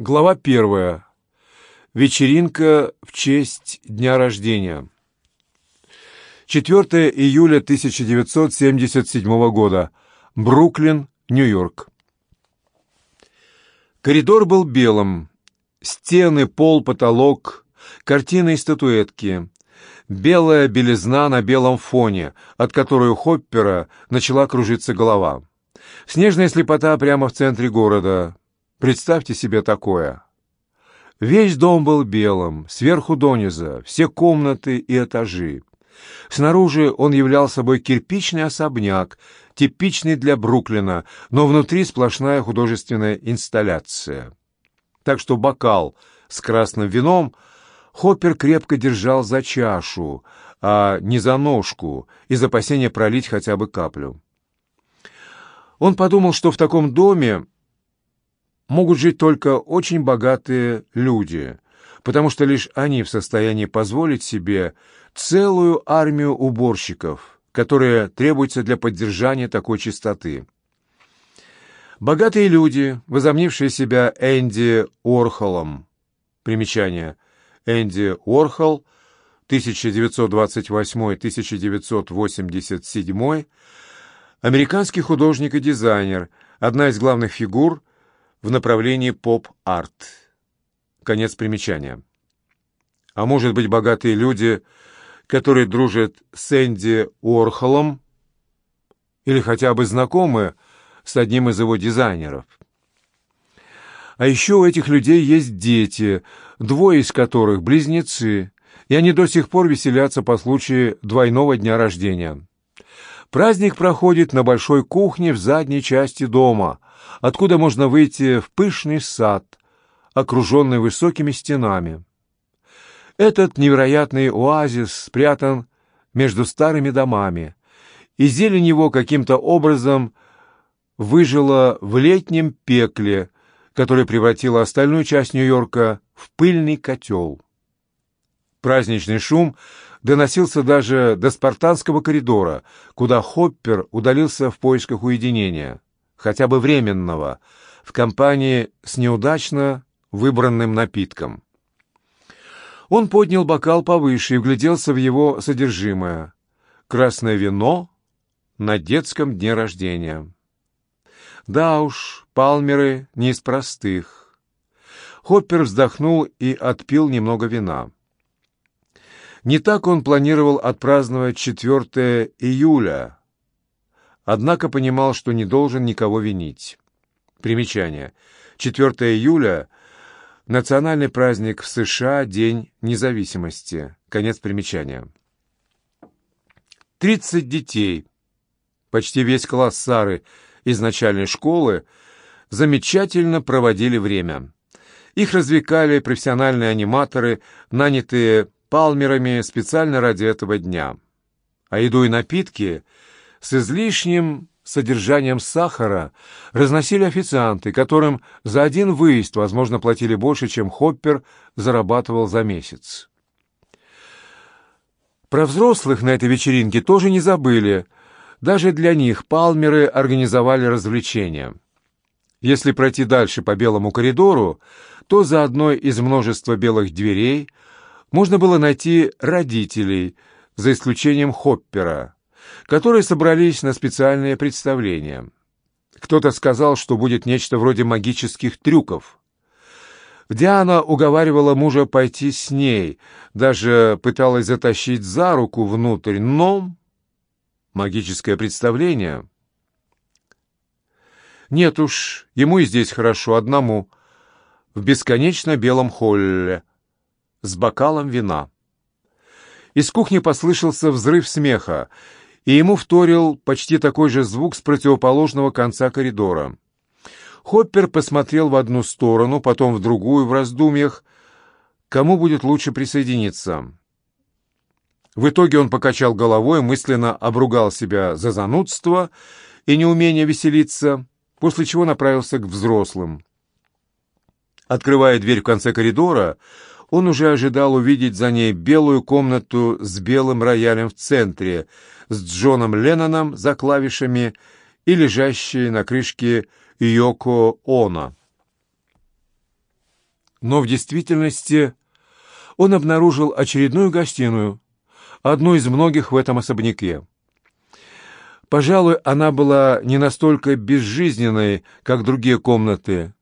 Глава первая. Вечеринка в честь дня рождения. 4 июля 1977 года. Бруклин, Нью-Йорк. Коридор был белым. Стены, пол, потолок, картины и статуэтки. Белая белизна на белом фоне, от которой у Хоппера начала кружиться голова. Снежная слепота прямо в центре города. Представьте себе такое. Весь дом был белым, сверху дониза, все комнаты и этажи. Снаружи он являл собой кирпичный особняк, типичный для Бруклина, но внутри сплошная художественная инсталляция. Так что бокал с красным вином Хоппер крепко держал за чашу, а не за ножку, из опасения пролить хотя бы каплю. Он подумал, что в таком доме могут жить только очень богатые люди, потому что лишь они в состоянии позволить себе целую армию уборщиков, которые требуются для поддержания такой чистоты. Богатые люди, возомнившие себя Энди Уорхолом. Примечание. Энди Уорхол, 1928-1987, американский художник и дизайнер, одна из главных фигур в направлении поп-арт. Конец примечания. А может быть, богатые люди, которые дружат с Энди Уорхолом или хотя бы знакомы с одним из его дизайнеров. А еще у этих людей есть дети, двое из которых близнецы, и они до сих пор веселятся по случаю двойного дня рождения. Праздник проходит на большой кухне в задней части дома, откуда можно выйти в пышный сад, окруженный высокими стенами. Этот невероятный оазис спрятан между старыми домами, и зелень его каким-то образом выжила в летнем пекле, которое превратило остальную часть Нью-Йорка в пыльный котел. Праздничный шум доносился даже до спартанского коридора, куда Хоппер удалился в поисках уединения хотя бы временного, в компании с неудачно выбранным напитком. Он поднял бокал повыше и вгляделся в его содержимое. Красное вино на детском дне рождения. Да уж, палмеры не из простых. Хоппер вздохнул и отпил немного вина. Не так он планировал отпраздновать 4 июля, однако понимал, что не должен никого винить. Примечание. 4 июля – национальный праздник в США, День независимости. Конец примечания. 30 детей, почти весь класс Сары из начальной школы, замечательно проводили время. Их развлекали профессиональные аниматоры, нанятые палмерами специально ради этого дня. А еду и напитки – с излишним содержанием сахара разносили официанты, которым за один выезд, возможно, платили больше, чем Хоппер зарабатывал за месяц. Про взрослых на этой вечеринке тоже не забыли. Даже для них палмеры организовали развлечения. Если пройти дальше по белому коридору, то за одной из множества белых дверей можно было найти родителей, за исключением Хоппера – которые собрались на специальное представление. Кто-то сказал, что будет нечто вроде магических трюков. Диана уговаривала мужа пойти с ней, даже пыталась затащить за руку внутрь, но... Магическое представление... Нет уж, ему и здесь хорошо, одному, в бесконечно белом холле, с бокалом вина. Из кухни послышался взрыв смеха, и ему вторил почти такой же звук с противоположного конца коридора. Хоппер посмотрел в одну сторону, потом в другую в раздумьях, кому будет лучше присоединиться. В итоге он покачал головой, мысленно обругал себя за занудство и неумение веселиться, после чего направился к взрослым. Открывая дверь в конце коридора, он уже ожидал увидеть за ней белую комнату с белым роялем в центре — с Джоном Ленноном за клавишами и лежащие на крышке Йоко Оно. Но в действительности он обнаружил очередную гостиную, одну из многих в этом особняке. Пожалуй, она была не настолько безжизненной, как другие комнаты.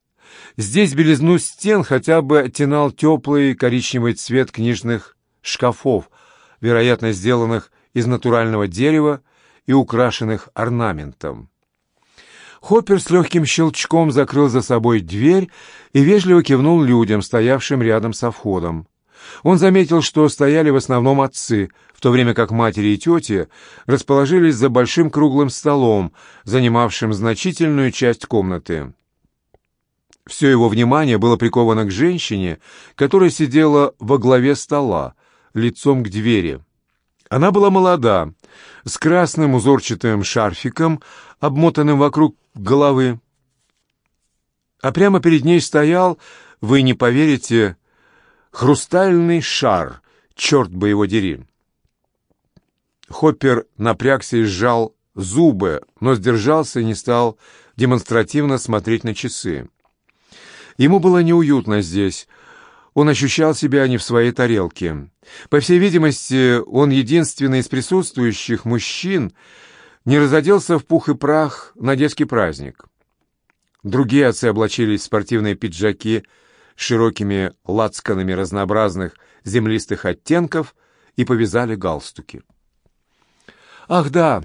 Здесь белизну стен хотя бы оттенал теплый коричневый цвет книжных шкафов, вероятно, сделанных из натурального дерева и украшенных орнаментом. Хоппер с легким щелчком закрыл за собой дверь и вежливо кивнул людям, стоявшим рядом со входом. Он заметил, что стояли в основном отцы, в то время как матери и тети расположились за большим круглым столом, занимавшим значительную часть комнаты. Все его внимание было приковано к женщине, которая сидела во главе стола, лицом к двери. Она была молода, с красным узорчатым шарфиком, обмотанным вокруг головы. А прямо перед ней стоял, вы не поверите, хрустальный шар, черт бы его дери. Хоппер напрягся и сжал зубы, но сдержался и не стал демонстративно смотреть на часы. Ему было неуютно здесь, он ощущал себя не в своей тарелке. По всей видимости, он единственный из присутствующих мужчин не разоделся в пух и прах на детский праздник. Другие отцы облачились в спортивные пиджаки с широкими лацканами разнообразных землистых оттенков и повязали галстуки. Ах да,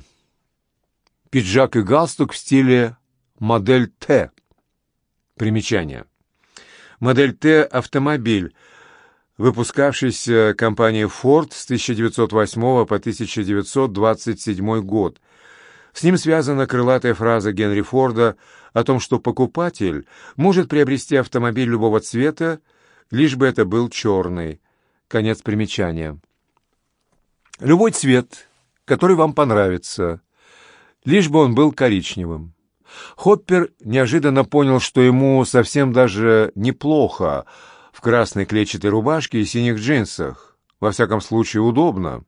пиджак и галстук в стиле модель Т. Примечание. Модель Т – автомобиль, выпускавшийся компанией Ford с 1908 по 1927 год. С ним связана крылатая фраза Генри Форда о том, что покупатель может приобрести автомобиль любого цвета, лишь бы это был черный. Конец примечания. Любой цвет, который вам понравится, лишь бы он был коричневым. Хоппер неожиданно понял, что ему совсем даже неплохо в красной клетчатой рубашке и синих джинсах. Во всяком случае, удобно.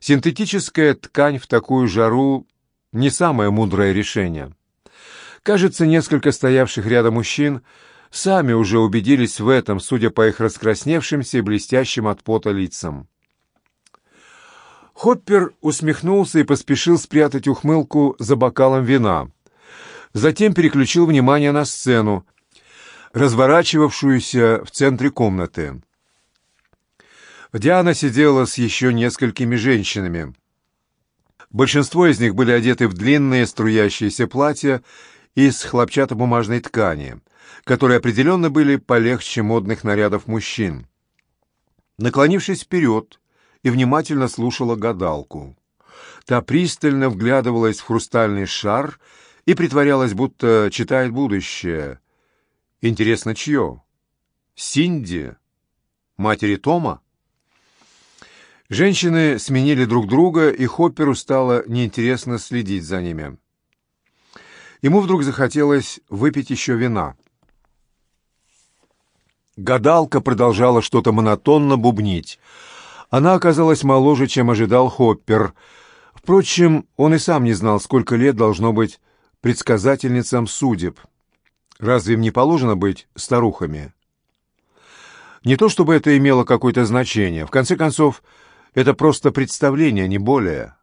Синтетическая ткань в такую жару — не самое мудрое решение. Кажется, несколько стоявших рядом мужчин сами уже убедились в этом, судя по их раскрасневшимся и блестящим от пота лицам. Хоппер усмехнулся и поспешил спрятать ухмылку за бокалом вина. Затем переключил внимание на сцену, разворачивавшуюся в центре комнаты. Диана сидела с еще несколькими женщинами. Большинство из них были одеты в длинные струящиеся платья из хлопчатобумажной ткани, которые определенно были полегче модных нарядов мужчин. Наклонившись вперед и внимательно слушала гадалку. Та пристально вглядывалась в хрустальный шар и притворялась, будто читает будущее. Интересно, чье? Синди? Матери Тома? Женщины сменили друг друга, и Хопперу стало неинтересно следить за ними. Ему вдруг захотелось выпить еще вина. Гадалка продолжала что-то монотонно бубнить. Она оказалась моложе, чем ожидал Хоппер. Впрочем, он и сам не знал, сколько лет должно быть предсказательницам судеб. Разве им не положено быть старухами? Не то чтобы это имело какое-то значение. В конце концов, это просто представление, не более.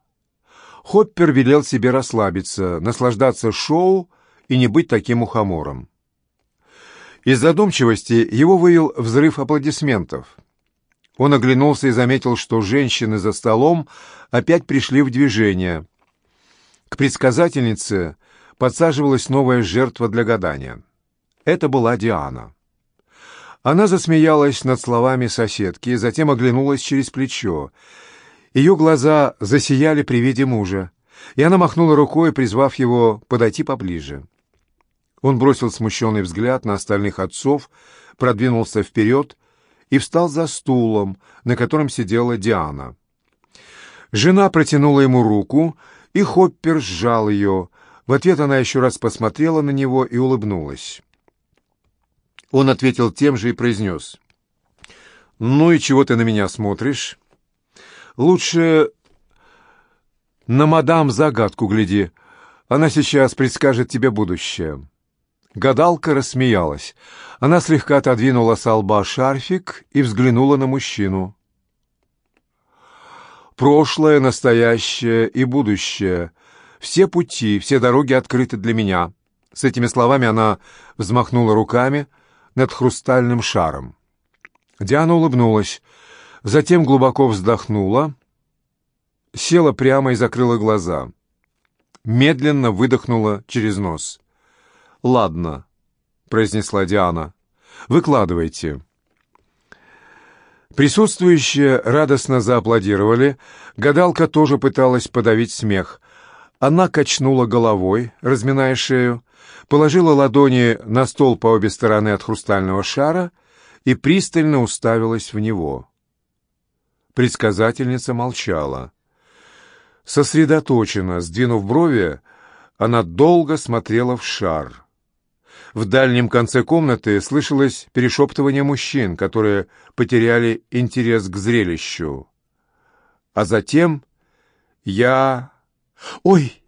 Хоппер велел себе расслабиться, наслаждаться шоу и не быть таким ухомором. Из задумчивости его вывел взрыв аплодисментов. Он оглянулся и заметил, что женщины за столом опять пришли в движение. К предсказательнице подсаживалась новая жертва для гадания. Это была Диана. Она засмеялась над словами соседки, затем оглянулась через плечо. Ее глаза засияли при виде мужа, и она махнула рукой, призвав его подойти поближе. Он бросил смущенный взгляд на остальных отцов, продвинулся вперед и встал за стулом, на котором сидела Диана. Жена протянула ему руку, и Хоппер сжал ее, в ответ она еще раз посмотрела на него и улыбнулась. Он ответил тем же и произнес. «Ну и чего ты на меня смотришь? Лучше на мадам загадку гляди. Она сейчас предскажет тебе будущее». Гадалка рассмеялась. Она слегка отодвинула с лба шарфик и взглянула на мужчину. «Прошлое, настоящее и будущее. Все пути, все дороги открыты для меня». С этими словами она взмахнула руками над хрустальным шаром. Диана улыбнулась, затем глубоко вздохнула, села прямо и закрыла глаза. Медленно выдохнула через нос. «Ладно», — произнесла Диана, — «выкладывайте». Присутствующие радостно зааплодировали, гадалка тоже пыталась подавить смех. Она качнула головой, разминая шею, положила ладони на стол по обе стороны от хрустального шара и пристально уставилась в него. Предсказательница молчала. Сосредоточенно, сдвинув брови, она долго смотрела в шар. В дальнем конце комнаты слышалось перешептывание мужчин, которые потеряли интерес к зрелищу. А затем я... «Ой!»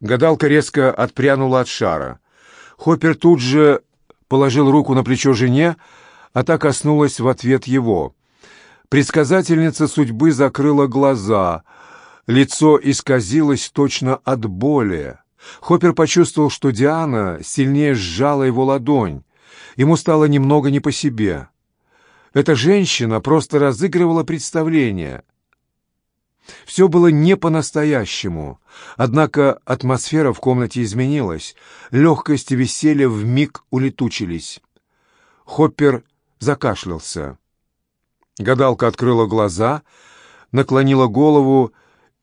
Гадалка резко отпрянула от шара. Хоппер тут же положил руку на плечо жене, а та коснулась в ответ его. Предсказательница судьбы закрыла глаза. Лицо исказилось точно от боли. Хоппер почувствовал, что Диана сильнее сжала его ладонь. Ему стало немного не по себе. Эта женщина просто разыгрывала представление. Все было не по-настоящему, однако атмосфера в комнате изменилась, легкость и веселье вмиг улетучились. Хоппер закашлялся. Гадалка открыла глаза, наклонила голову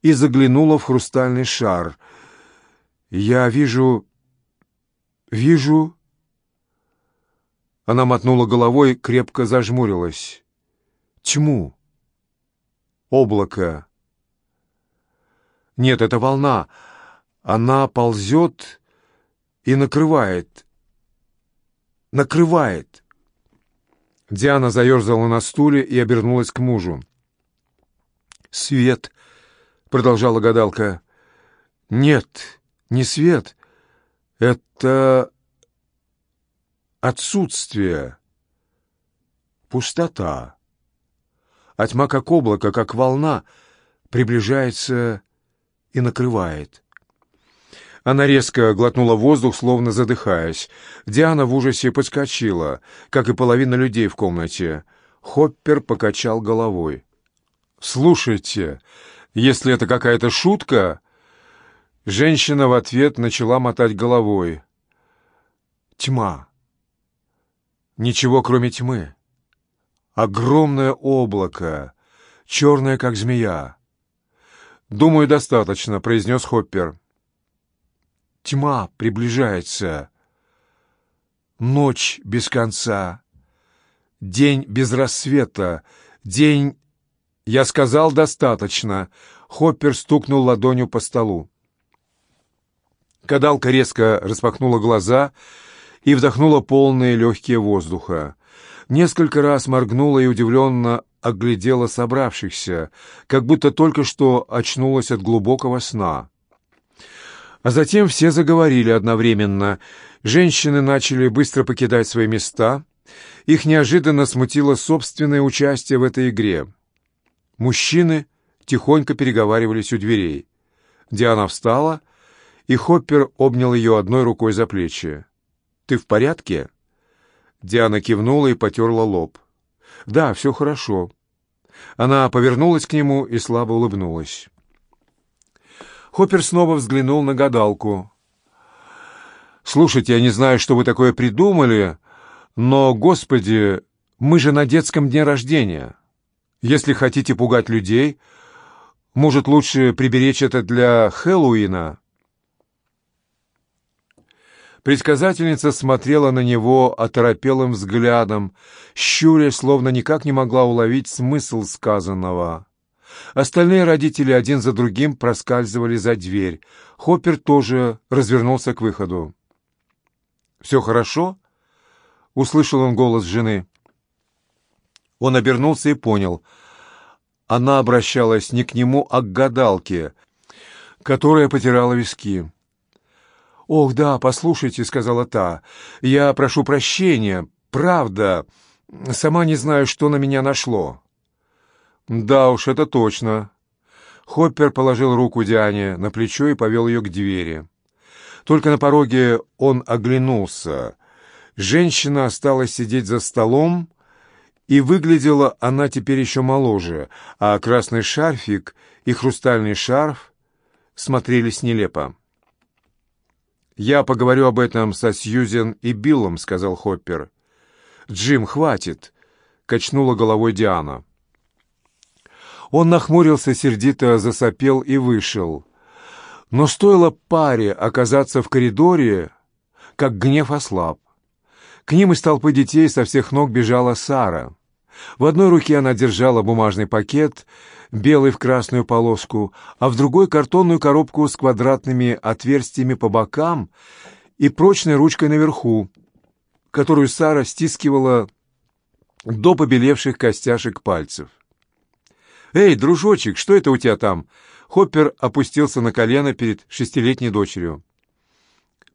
и заглянула в хрустальный шар. «Я вижу... вижу...» Она мотнула головой, крепко зажмурилась. «Тьму. Облако. Нет, это волна. Она ползет и накрывает. Накрывает. Диана заерзала на стуле и обернулась к мужу. «Свет!» — продолжала гадалка. «Нет, не свет. Это отсутствие, пустота. А тьма, как облако, как волна, приближается и накрывает. Она резко глотнула воздух, словно задыхаясь. Диана в ужасе подскочила, как и половина людей в комнате. Хоппер покачал головой. «Слушайте, если это какая-то шутка...» Женщина в ответ начала мотать головой. «Тьма. Ничего, кроме тьмы. Огромное облако, черное, как змея. «Думаю, достаточно», — произнес Хоппер. Тьма приближается. Ночь без конца. День без рассвета. День... Я сказал достаточно. Хоппер стукнул ладонью по столу. Кадалка резко распахнула глаза и вдохнула полные легкие воздуха. Несколько раз моргнула и удивленно оглядела собравшихся, как будто только что очнулась от глубокого сна. А затем все заговорили одновременно. Женщины начали быстро покидать свои места. Их неожиданно смутило собственное участие в этой игре. Мужчины тихонько переговаривались у дверей. Диана встала, и Хоппер обнял ее одной рукой за плечи. «Ты в порядке?» Диана кивнула и потерла лоб. «Да, все хорошо». Она повернулась к нему и слабо улыбнулась. Хоппер снова взглянул на гадалку. «Слушайте, я не знаю, что вы такое придумали, но, господи, мы же на детском дне рождения. Если хотите пугать людей, может, лучше приберечь это для Хэллоуина?» Предсказательница смотрела на него оторопелым взглядом, щуря, словно никак не могла уловить смысл сказанного. Остальные родители один за другим проскальзывали за дверь. Хоппер тоже развернулся к выходу. «Все хорошо?» — услышал он голос жены. Он обернулся и понял. Она обращалась не к нему, а к гадалке, которая потирала виски. «Ох, да, послушайте», — сказала та, — «я прошу прощения, правда, сама не знаю, что на меня нашло». «Да уж, это точно». Хоппер положил руку Диане на плечо и повел ее к двери. Только на пороге он оглянулся. Женщина осталась сидеть за столом, и выглядела она теперь еще моложе, а красный шарфик и хрустальный шарф смотрелись нелепо. «Я поговорю об этом со Сьюзен и Биллом», — сказал Хоппер. «Джим, хватит!» — качнула головой Диана. Он нахмурился, сердито засопел и вышел. Но стоило паре оказаться в коридоре, как гнев ослаб. К ним из толпы детей со всех ног бежала Сара. В одной руке она держала бумажный пакет, белый в красную полоску, а в другой — картонную коробку с квадратными отверстиями по бокам и прочной ручкой наверху, которую Сара стискивала до побелевших костяшек пальцев. «Эй, дружочек, что это у тебя там?» Хоппер опустился на колено перед шестилетней дочерью.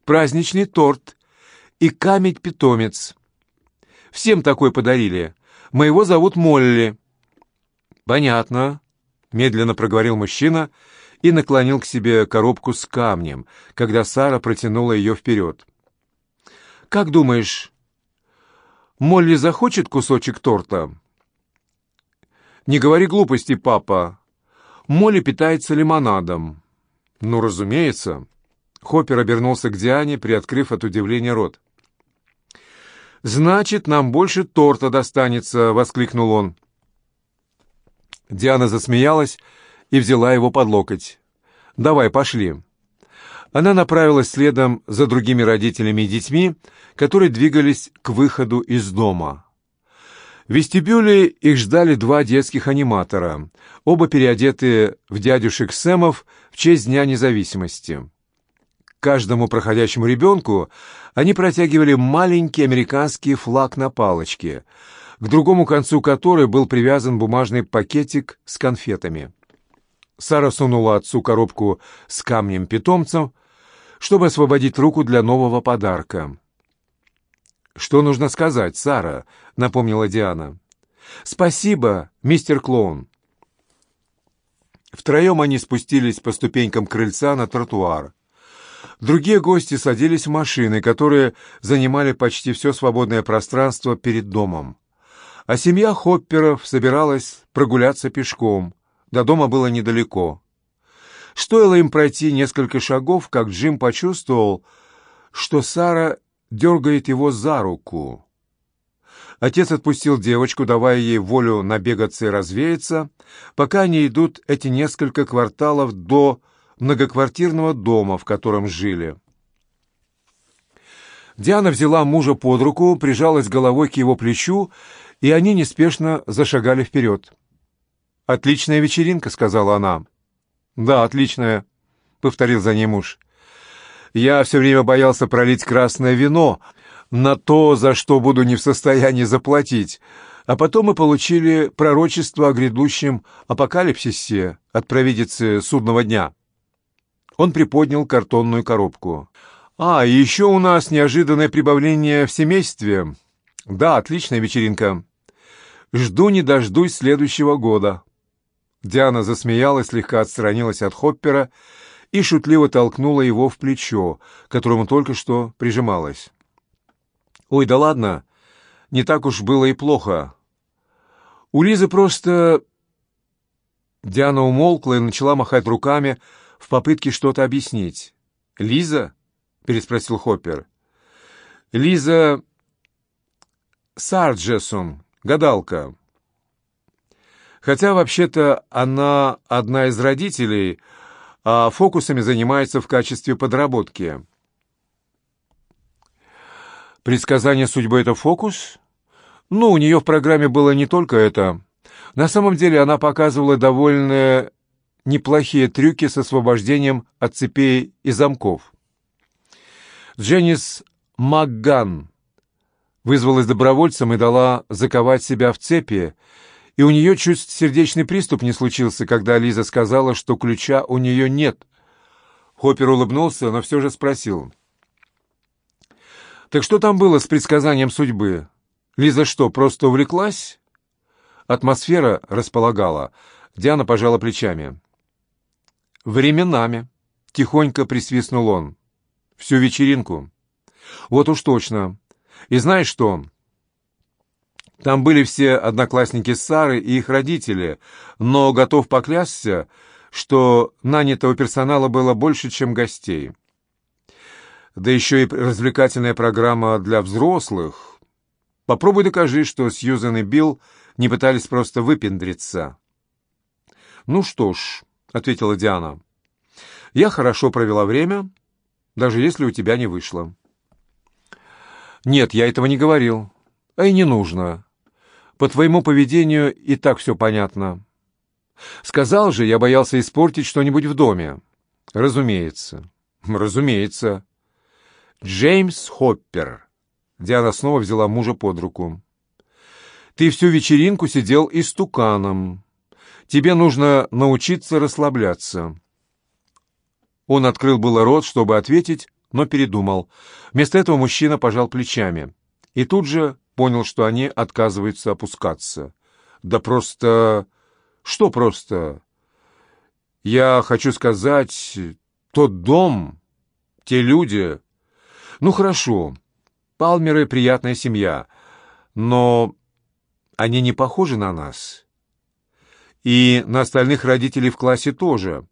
«Праздничный торт и камень-питомец. Всем такой подарили. Моего зовут Молли». «Понятно», — медленно проговорил мужчина и наклонил к себе коробку с камнем, когда Сара протянула ее вперед. «Как думаешь, Молли захочет кусочек торта?» «Не говори глупости, папа. Молли питается лимонадом. Ну, разумеется. Хоппер обернулся к Диане, приоткрыв от удивления рот. «Значит, нам больше торта достанется!» — воскликнул он. Диана засмеялась и взяла его под локоть. «Давай, пошли». Она направилась следом за другими родителями и детьми, которые двигались к выходу из дома. В вестибюле их ждали два детских аниматора, оба переодетые в дядюшек Сэмов в честь Дня независимости. Каждому проходящему ребенку они протягивали маленький американский флаг на палочке, к другому концу которой был привязан бумажный пакетик с конфетами. Сара сунула отцу коробку с камнем-питомцем, чтобы освободить руку для нового подарка. «Что нужно сказать, Сара?» — напомнила Диана. «Спасибо, мистер Клоун». Втроем они спустились по ступенькам крыльца на тротуар. Другие гости садились в машины, которые занимали почти все свободное пространство перед домом. А семья Хопперов собиралась прогуляться пешком. До дома было недалеко. Стоило им пройти несколько шагов, как Джим почувствовал, что Сара дергает его за руку. Отец отпустил девочку, давая ей волю набегаться и развеяться, пока они идут эти несколько кварталов до многоквартирного дома, в котором жили. Диана взяла мужа под руку, прижалась головой к его плечу, и они неспешно зашагали вперед. «Отличная вечеринка», — сказала она. «Да, отличная», — повторил за ней муж. Я все время боялся пролить красное вино на то, за что буду не в состоянии заплатить, а потом мы получили пророчество о грядущем апокалипсисе от провидицы судного дня. Он приподнял картонную коробку. «А, еще у нас неожиданное прибавление в семействе. Да, отличная вечеринка. Жду не дождусь следующего года». Диана засмеялась, слегка отстранилась от Хоппера и шутливо толкнула его в плечо, к которому только что прижималась. «Ой, да ладно, не так уж было и плохо. У Лизы просто...» Диана умолкла и начала махать руками в попытке что-то объяснить. «Лиза?» — переспросил Хоппер. «Лиза Сарджесон, гадалка. Хотя, вообще-то, она одна из родителей, а фокусами занимается в качестве подработки. Предсказание судьбы — это фокус? Ну, у нее в программе было не только это. На самом деле она показывала довольно неплохие трюки с освобождением от цепей и замков. Дженнис Макган вызвалась добровольцем и дала заковать себя в цепи, и у нее чуть сердечный приступ не случился, когда Лиза сказала, что ключа у нее нет. Хоппер улыбнулся, но все же спросил — Так что там было с предсказанием судьбы? Лиза что, просто увлеклась? Атмосфера располагала. Диана пожала плечами. «Временами», — тихонько присвистнул он. «Всю вечеринку». «Вот уж точно. И знаешь что?» Там были все одноклассники Сары и их родители, но готов поклясться, что нанятого персонала было больше, чем гостей. Да еще и развлекательная программа для взрослых. Попробуй докажи, что Сьюзен и Билл не пытались просто выпендриться. «Ну что ж», — ответила Диана, — «я хорошо провела время, даже если у тебя не вышло». «Нет, я этого не говорил. А и не нужно. По твоему поведению и так все понятно. Сказал же, я боялся испортить что-нибудь в доме. Разумеется. Разумеется. Джеймс Хоппер. Диана снова взяла мужа под руку. Ты всю вечеринку сидел истуканом. Тебе нужно научиться расслабляться. Он открыл было рот, чтобы ответить, но передумал. Вместо этого мужчина пожал плечами. И тут же понял, что они отказываются опускаться. Да просто... Что просто? Я хочу сказать, тот дом, те люди... Ну, хорошо, Палмеры — приятная семья, но они не похожи на нас. И на остальных родителей в классе тоже.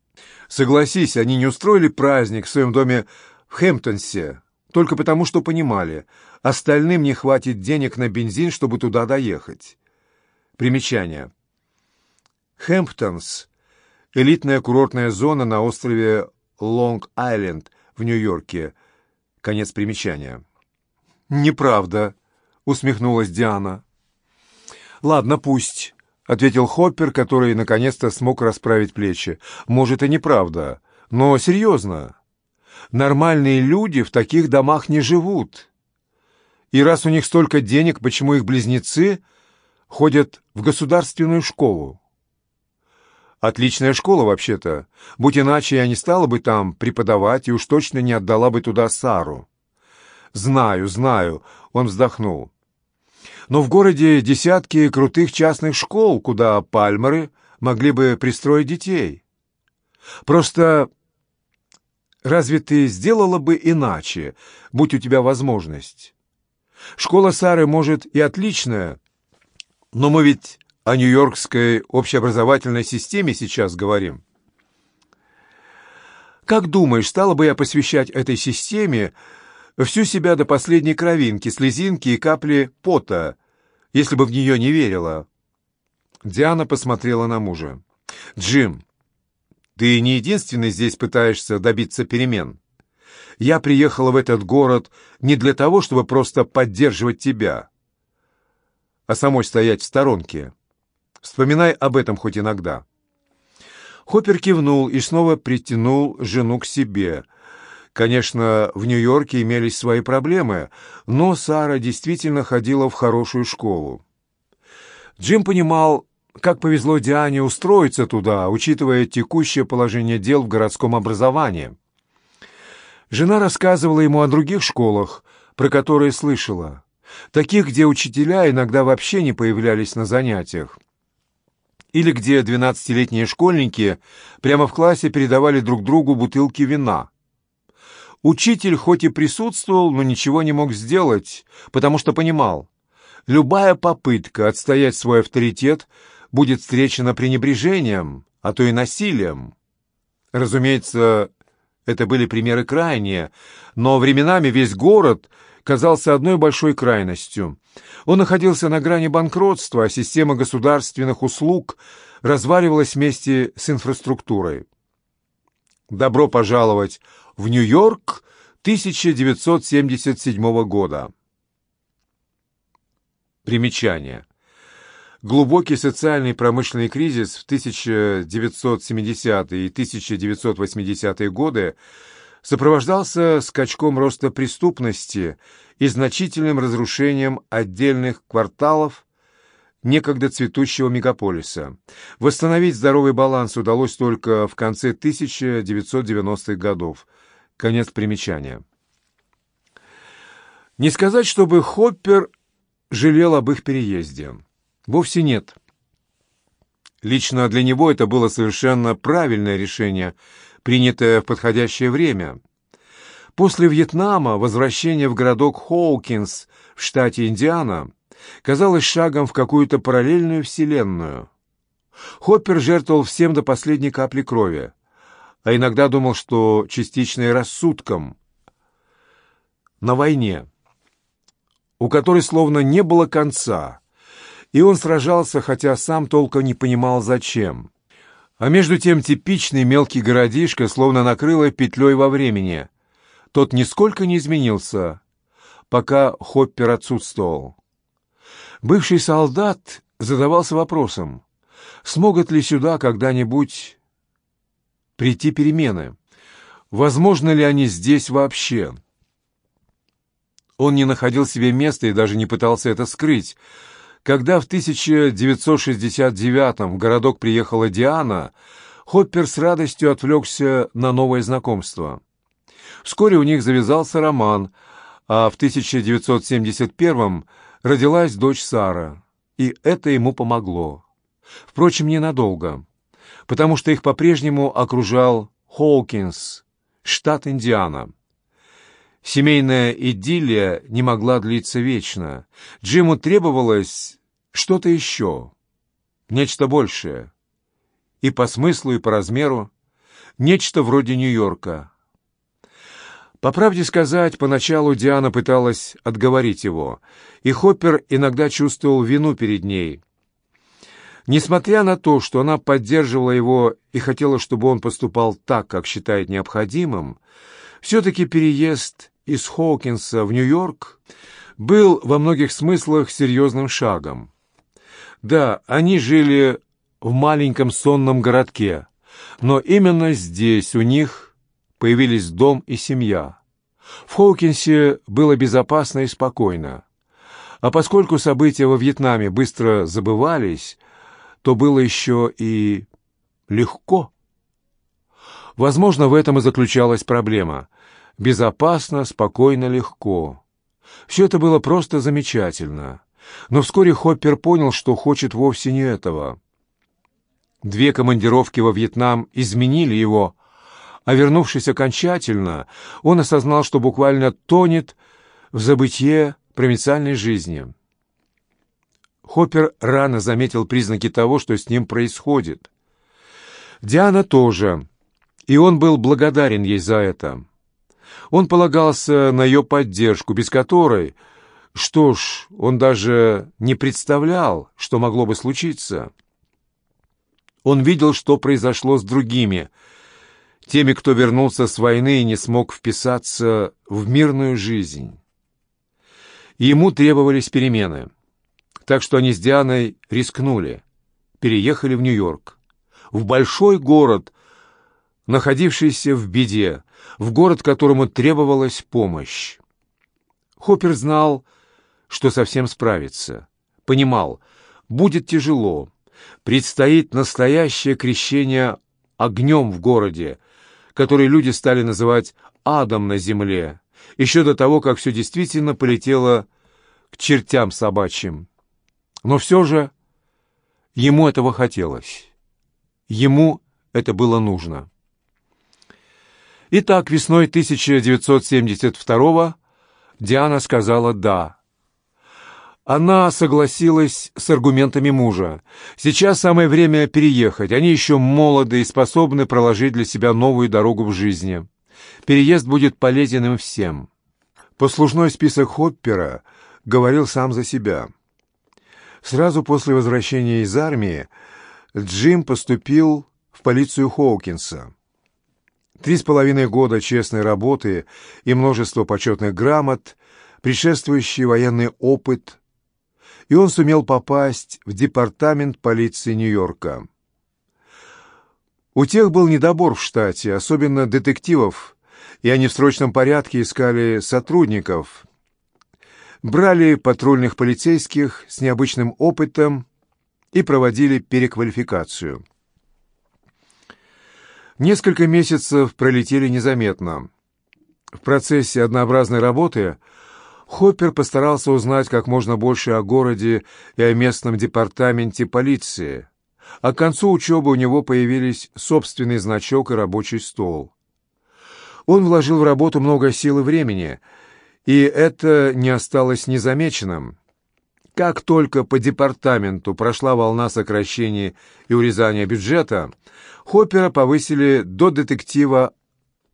Согласись, они не устроили праздник в своем доме в Хэмптонсе, только потому, что понимали, остальным не хватит денег на бензин, чтобы туда доехать. Примечание. Хэмптонс — элитная курортная зона на острове Лонг-Айленд в Нью-Йорке. Конец примечания. «Неправда», — усмехнулась Диана. «Ладно, пусть», — ответил Хоппер, который наконец-то смог расправить плечи. «Может, и неправда, но серьезно. Нормальные люди в таких домах не живут. И раз у них столько денег, почему их близнецы ходят в государственную школу? Отличная школа, вообще-то. Будь иначе, я не стала бы там преподавать и уж точно не отдала бы туда Сару. Знаю, знаю, он вздохнул. Но в городе десятки крутых частных школ, куда пальмеры могли бы пристроить детей. Просто Разве ты сделала бы иначе, будь у тебя возможность? Школа Сары, может, и отличная, но мы ведь о Нью-Йоркской общеобразовательной системе сейчас говорим. Как думаешь, стала бы я посвящать этой системе всю себя до последней кровинки, слезинки и капли пота, если бы в нее не верила? Диана посмотрела на мужа. «Джим, ты не единственный здесь пытаешься добиться перемен. Я приехала в этот город не для того, чтобы просто поддерживать тебя, а самой стоять в сторонке. Вспоминай об этом хоть иногда». Хоппер кивнул и снова притянул жену к себе. Конечно, в Нью-Йорке имелись свои проблемы, но Сара действительно ходила в хорошую школу. Джим понимал, как повезло Диане устроиться туда, учитывая текущее положение дел в городском образовании. Жена рассказывала ему о других школах, про которые слышала, таких, где учителя иногда вообще не появлялись на занятиях, или где двенадцатилетние школьники прямо в классе передавали друг другу бутылки вина. Учитель хоть и присутствовал, но ничего не мог сделать, потому что понимал, любая попытка отстоять свой авторитет – будет встречена пренебрежением, а то и насилием. Разумеется, это были примеры крайние, но временами весь город казался одной большой крайностью. Он находился на грани банкротства, а система государственных услуг разваливалась вместе с инфраструктурой. Добро пожаловать в Нью-Йорк 1977 года. Примечание. Глубокий социальный и промышленный кризис в 1970-е и 1980-е годы сопровождался скачком роста преступности и значительным разрушением отдельных кварталов некогда цветущего мегаполиса. Восстановить здоровый баланс удалось только в конце 1990-х годов. Конец примечания. Не сказать, чтобы Хоппер жалел об их переезде. Вовсе нет. Лично для него это было совершенно правильное решение, принятое в подходящее время. После Вьетнама возвращение в городок Хоукинс в штате Индиана казалось шагом в какую-то параллельную вселенную. Хоппер жертвовал всем до последней капли крови, а иногда думал, что частично и рассудком. На войне, у которой словно не было конца, и он сражался, хотя сам толком не понимал, зачем. А между тем типичный мелкий городишко словно накрыло петлей во времени. Тот нисколько не изменился, пока Хоппер отсутствовал. Бывший солдат задавался вопросом, смогут ли сюда когда-нибудь прийти перемены, возможно ли они здесь вообще. Он не находил себе места и даже не пытался это скрыть, когда в 1969 в городок приехала Диана, Хоппер с радостью отвлекся на новое знакомство. Вскоре у них завязался роман, а в 1971 родилась дочь Сара, и это ему помогло. Впрочем, ненадолго, потому что их по-прежнему окружал Хоукинс, штат Индиана. Семейная идиллия не могла длиться вечно. Джиму требовалось что-то еще, нечто большее. И по смыслу, и по размеру, нечто вроде Нью-Йорка. По правде сказать, поначалу Диана пыталась отговорить его, и Хоппер иногда чувствовал вину перед ней. Несмотря на то, что она поддерживала его и хотела, чтобы он поступал так, как считает необходимым, все-таки переезд из Хоукинса в Нью-Йорк был во многих смыслах серьезным шагом. Да, они жили в маленьком сонном городке, но именно здесь у них появились дом и семья. В Хоукинсе было безопасно и спокойно. А поскольку события во Вьетнаме быстро забывались, то было еще и легко. Возможно, в этом и заключалась проблема безопасно, спокойно, легко. Все это было просто замечательно. Но вскоре Хоппер понял, что хочет вовсе не этого. Две командировки во Вьетнам изменили его, а вернувшись окончательно, он осознал, что буквально тонет в забытье провинциальной жизни. Хоппер рано заметил признаки того, что с ним происходит. Диана тоже, и он был благодарен ей за это. Он полагался на ее поддержку, без которой, что ж, он даже не представлял, что могло бы случиться. Он видел, что произошло с другими, теми, кто вернулся с войны и не смог вписаться в мирную жизнь. Ему требовались перемены, так что они с Дианой рискнули, переехали в Нью-Йорк, в большой город, находившийся в беде, в город, которому требовалась помощь. Хоппер знал, что совсем справится. Понимал, будет тяжело. Предстоит настоящее крещение огнем в городе, который люди стали называть адом на земле, еще до того, как все действительно полетело к чертям собачьим. Но все же ему этого хотелось. Ему это было нужно. Итак, весной 1972 Диана сказала «да». Она согласилась с аргументами мужа. Сейчас самое время переехать. Они еще молоды и способны проложить для себя новую дорогу в жизни. Переезд будет полезен им всем. Послужной список Хоппера говорил сам за себя. Сразу после возвращения из армии Джим поступил в полицию Хоукинса. Три с половиной года честной работы и множество почетных грамот, предшествующий военный опыт, и он сумел попасть в департамент полиции Нью-Йорка. У тех был недобор в штате, особенно детективов, и они в срочном порядке искали сотрудников. Брали патрульных полицейских с необычным опытом и проводили переквалификацию. Несколько месяцев пролетели незаметно. В процессе однообразной работы Хоппер постарался узнать как можно больше о городе и о местном департаменте полиции, а к концу учебы у него появились собственный значок и рабочий стол. Он вложил в работу много сил и времени, и это не осталось незамеченным. Как только по департаменту прошла волна сокращений и урезания бюджета, Хоппера повысили до детектива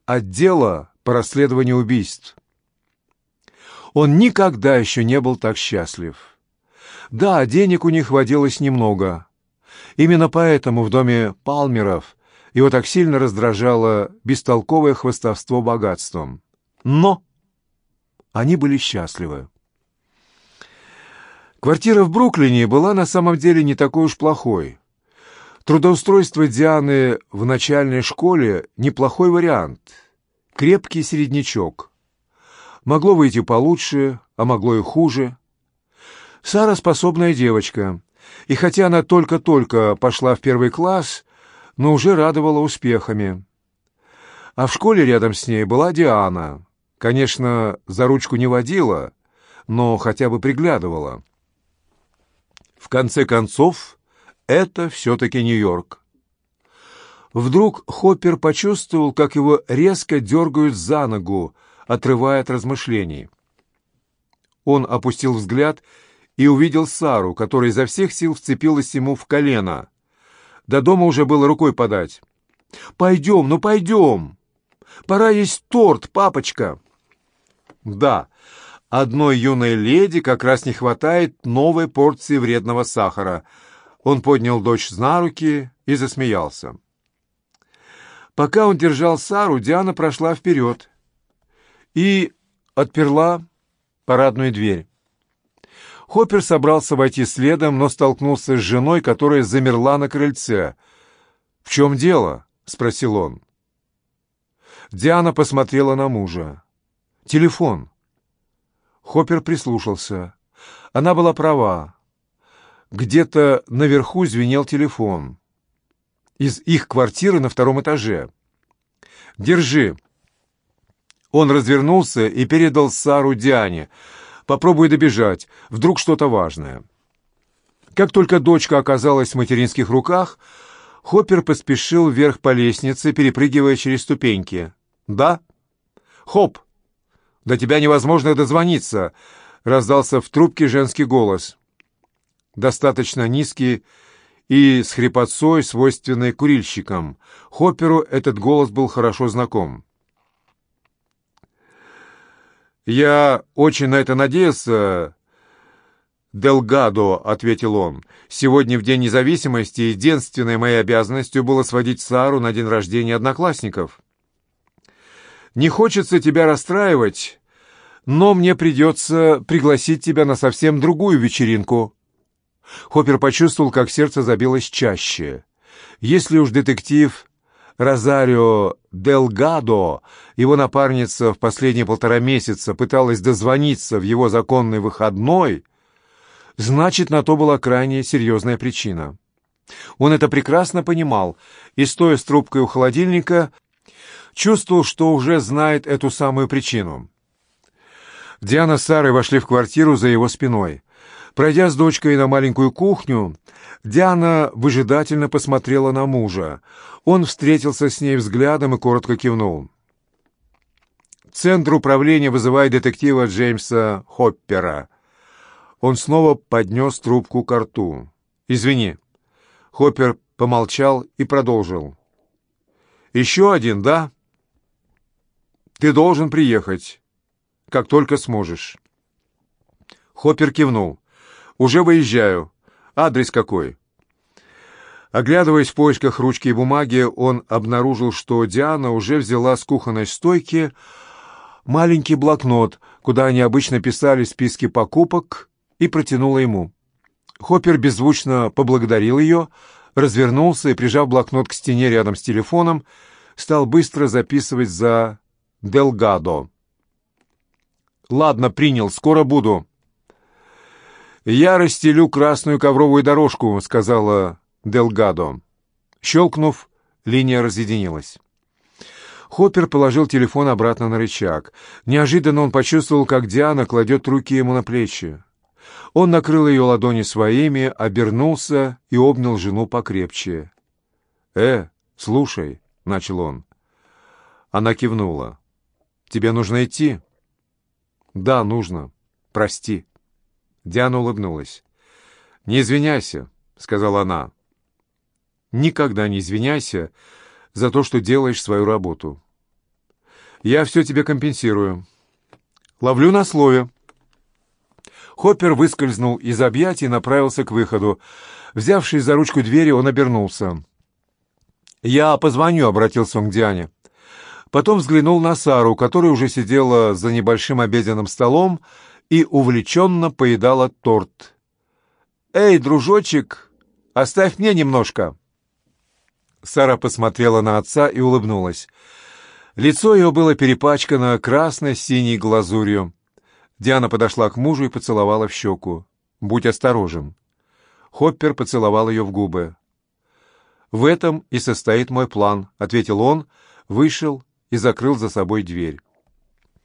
отдела по расследованию убийств. Он никогда еще не был так счастлив. Да, денег у них водилось немного. Именно поэтому в доме Палмеров его так сильно раздражало бестолковое хвастовство богатством. Но они были счастливы. Квартира в Бруклине была на самом деле не такой уж плохой. Трудоустройство Дианы в начальной школе – неплохой вариант. Крепкий середнячок. Могло выйти получше, а могло и хуже. Сара способная девочка, и хотя она только-только пошла в первый класс, но уже радовала успехами. А в школе рядом с ней была Диана. Конечно, за ручку не водила, но хотя бы приглядывала. В конце концов, это все-таки Нью-Йорк. Вдруг Хоппер почувствовал, как его резко дергают за ногу, отрывая от размышлений. Он опустил взгляд и увидел Сару, которая изо всех сил вцепилась ему в колено. До дома уже было рукой подать. «Пойдем, ну пойдем! Пора есть торт, папочка!» «Да, Одной юной леди как раз не хватает новой порции вредного сахара. Он поднял дочь на руки и засмеялся. Пока он держал Сару, Диана прошла вперед и отперла парадную дверь. Хоппер собрался войти следом, но столкнулся с женой, которая замерла на крыльце. «В чем дело?» — спросил он. Диана посмотрела на мужа. «Телефон». Хоппер прислушался. Она была права. Где-то наверху звенел телефон. Из их квартиры на втором этаже. «Держи». Он развернулся и передал Сару Диане. «Попробуй добежать. Вдруг что-то важное». Как только дочка оказалась в материнских руках, Хоппер поспешил вверх по лестнице, перепрыгивая через ступеньки. «Да?» «Хоп!» До тебя невозможно дозвониться!» — раздался в трубке женский голос. Достаточно низкий и с хрипотцой, свойственной курильщикам. Хопперу этот голос был хорошо знаком. «Я очень на это надеялся, Делгадо», — ответил он. «Сегодня, в День независимости, единственной моей обязанностью было сводить Сару на день рождения одноклассников». Не хочется тебя расстраивать, но мне придется пригласить тебя на совсем другую вечеринку». Хоппер почувствовал, как сердце забилось чаще. Если уж детектив Розарио Делгадо, его напарница в последние полтора месяца пыталась дозвониться в его законный выходной, значит, на то была крайне серьезная причина. Он это прекрасно понимал и, стоя с трубкой у холодильника, чувствовал, что уже знает эту самую причину. Диана с Сарой вошли в квартиру за его спиной. Пройдя с дочкой на маленькую кухню, Диана выжидательно посмотрела на мужа. Он встретился с ней взглядом и коротко кивнул. Центр управления вызывает детектива Джеймса Хоппера. Он снова поднес трубку к рту. «Извини». Хоппер помолчал и продолжил. «Еще один, да?» Ты должен приехать, как только сможешь». Хоппер кивнул. «Уже выезжаю. Адрес какой?» Оглядываясь в поисках ручки и бумаги, он обнаружил, что Диана уже взяла с кухонной стойки маленький блокнот, куда они обычно писали списки покупок, и протянула ему. Хоппер беззвучно поблагодарил ее, развернулся и, прижав блокнот к стене рядом с телефоном, стал быстро записывать за Делгадо. «Ладно, принял, скоро буду». «Я расстелю красную ковровую дорожку», — сказала Делгадо. Щелкнув, линия разъединилась. Хоппер положил телефон обратно на рычаг. Неожиданно он почувствовал, как Диана кладет руки ему на плечи. Он накрыл ее ладони своими, обернулся и обнял жену покрепче. «Э, слушай», — начал он. Она кивнула. «Тебе нужно идти?» «Да, нужно. Прости». Диана улыбнулась. «Не извиняйся», — сказала она. «Никогда не извиняйся за то, что делаешь свою работу. Я все тебе компенсирую. Ловлю на слове». Хоппер выскользнул из объятий и направился к выходу. Взявшись за ручку двери, он обернулся. «Я позвоню», — обратился он к Диане. Потом взглянул на Сару, которая уже сидела за небольшим обеденным столом и увлеченно поедала торт. «Эй, дружочек, оставь мне немножко!» Сара посмотрела на отца и улыбнулась. Лицо ее было перепачкано красно-синей глазурью. Диана подошла к мужу и поцеловала в щеку. «Будь осторожен». Хоппер поцеловал ее в губы. «В этом и состоит мой план», — ответил он, вышел и закрыл за собой дверь.